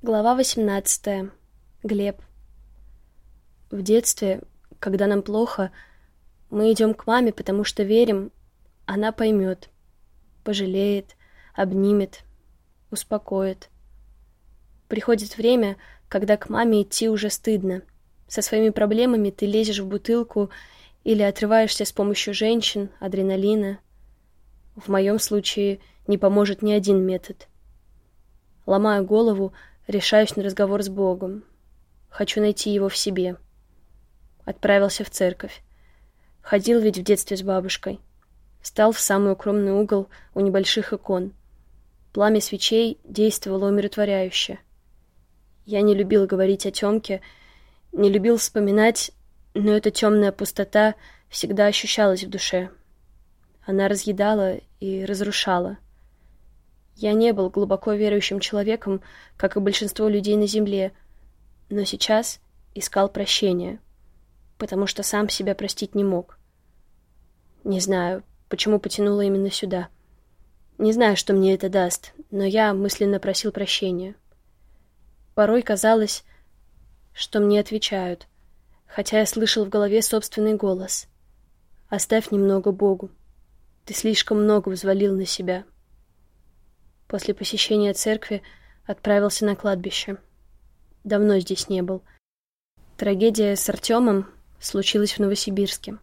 Глава 18. Глеб. В детстве, когда нам плохо, мы идем к маме, потому что верим, она поймет, пожалеет, обнимет, успокоит. Приходит время, когда к маме идти уже стыдно. Со своими проблемами ты лезешь в бутылку или отрываешься с помощью женщин, адреналина. В моем случае не поможет ни один метод. Ломаю голову, решаюсь на разговор с Богом. Хочу найти его в себе. Отправился в церковь. Ходил ведь в детстве с бабушкой. Стал в самый укромный угол у небольших икон. Пламя свечей действовало умиротворяюще. Я не любил говорить о Тёмке, не любил вспоминать, но эта темная пустота всегда ощущалась в душе. Она разъедала и разрушала. Я не был глубоко верующим человеком, как и большинство людей на земле, но сейчас искал прощения, потому что сам себя простить не мог. Не знаю, почему потянуло именно сюда. Не знаю, что мне это даст, но я мысленно просил прощения. Порой казалось, что мне отвечают, хотя я слышал в голове собственный голос. «Оставь немного Богу. Ты слишком много взвалил на себя». После посещения церкви отправился на кладбище. Давно здесь не был. Трагедия с Артемом случилась в Новосибирске.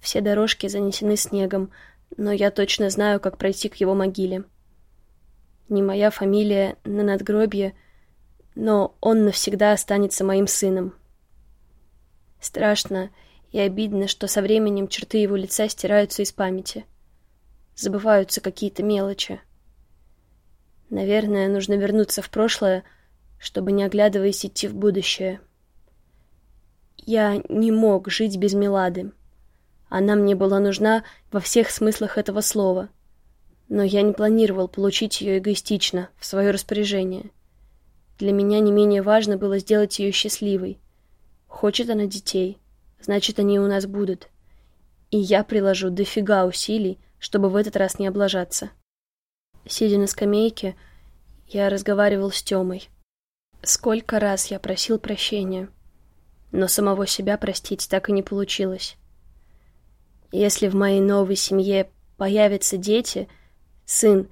Все дорожки занесены снегом, но я точно знаю, как пройти к его могиле. Не моя фамилия на надгробье — но он навсегда останется моим сыном. Страшно и обидно, что со временем черты его лица стираются из памяти. Забываются какие-то мелочи. Наверное, нужно вернуться в прошлое, чтобы, не оглядываясь, идти в будущее. Я не мог жить без Милады. Она мне была нужна во всех смыслах этого слова. Но я не планировал получить ее эгоистично, в свое распоряжение. Для меня не менее важно было сделать ее счастливой. Хочет она детей, значит, они у нас будут. И я приложу дофига усилий, чтобы в этот раз не облажаться. Сидя на скамейке, я разговаривал с Тёмой. Сколько раз я просил прощения, но самого себя простить так и не получилось. Если в моей новой семье появятся дети, сын,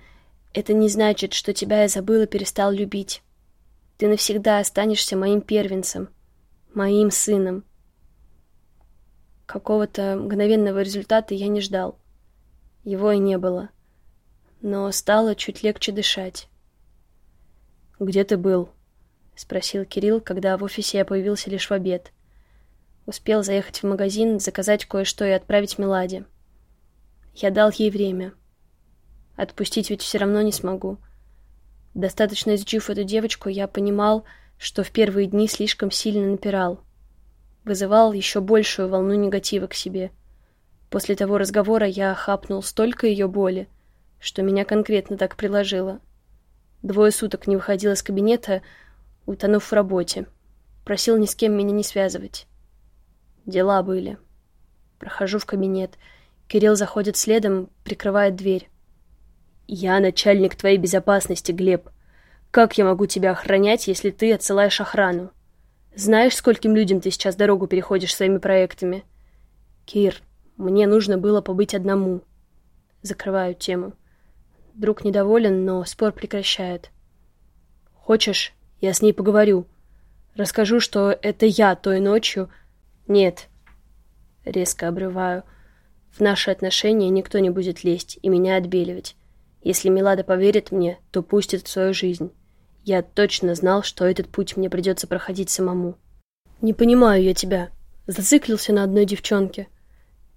это не значит, что тебя я забыл и перестал любить. Ты навсегда останешься моим первенцем, моим сыном. Какого-то мгновенного результата я не ждал. Его и не было. Но стало чуть легче дышать. «Где ты был?» — спросил Кирилл, когда в офисе я появился лишь в обед. Успел заехать в магазин, заказать кое-что и отправить Меладе. Я дал ей время. Отпустить ведь все равно не смогу. Достаточно изучив эту девочку, я понимал, что в первые дни слишком сильно напирал. Вызывал еще большую волну негатива к себе. После того разговора я хапнул столько ее боли, что меня конкретно так приложило. Двое суток не выходил из кабинета, утонув в работе. Просил ни с кем меня не связывать. Дела были. Прохожу в кабинет. Кирилл заходит следом, прикрывает дверь. «Я начальник твоей безопасности, Глеб. Как я могу тебя охранять, если ты отсылаешь охрану? Знаешь, скольким людям ты сейчас дорогу переходишь своими проектами?» «Кир, мне нужно было побыть одному». Закрываю тему. Друг недоволен, но спор прекращает. «Хочешь, я с ней поговорю. Расскажу, что это я той ночью...» «Нет». Резко обрываю. В наши отношения никто не будет лезть и меня отбеливать. Если Милада поверит мне, то пустит в свою жизнь. Я точно знал, что этот путь мне придется проходить самому. Не понимаю я тебя. Зациклился на одной девчонке.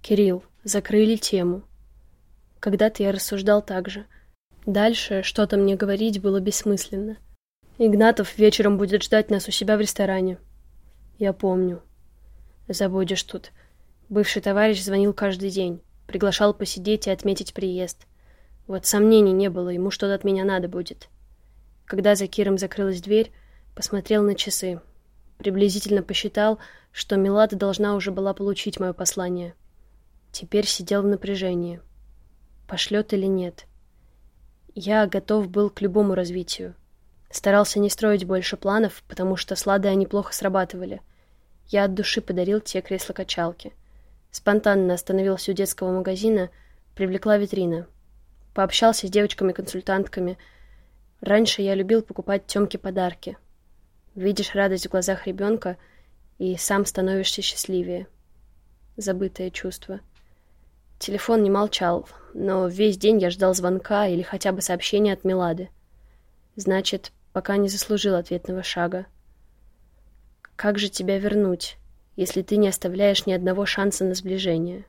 Кирилл, закрыли тему. Когда-то я рассуждал так же. Дальше что-то мне говорить было бессмысленно. Игнатов вечером будет ждать нас у себя в ресторане. Я помню. Забудешь тут. Бывший товарищ звонил каждый день. Приглашал посидеть и отметить приезд. Вот сомнений не было, ему что-то от меня надо будет. Когда за Киром закрылась дверь, посмотрел на часы. Приблизительно посчитал, что Милада должна уже была получить мое послание. Теперь сидел в напряжении. Пошлет или нет? Я готов был к любому развитию. Старался не строить больше планов, потому что с они плохо срабатывали. Я от души подарил те кресло-качалки. Спонтанно остановился у детского магазина, привлекла витрина. Пообщался с девочками-консультантками. Раньше я любил покупать Тёмке подарки. Видишь радость в глазах ребенка и сам становишься счастливее. Забытое чувство. Телефон не молчал, но весь день я ждал звонка или хотя бы сообщения от Милады. Значит, пока не заслужил ответного шага. Как же тебя вернуть, если ты не оставляешь ни одного шанса на сближение?»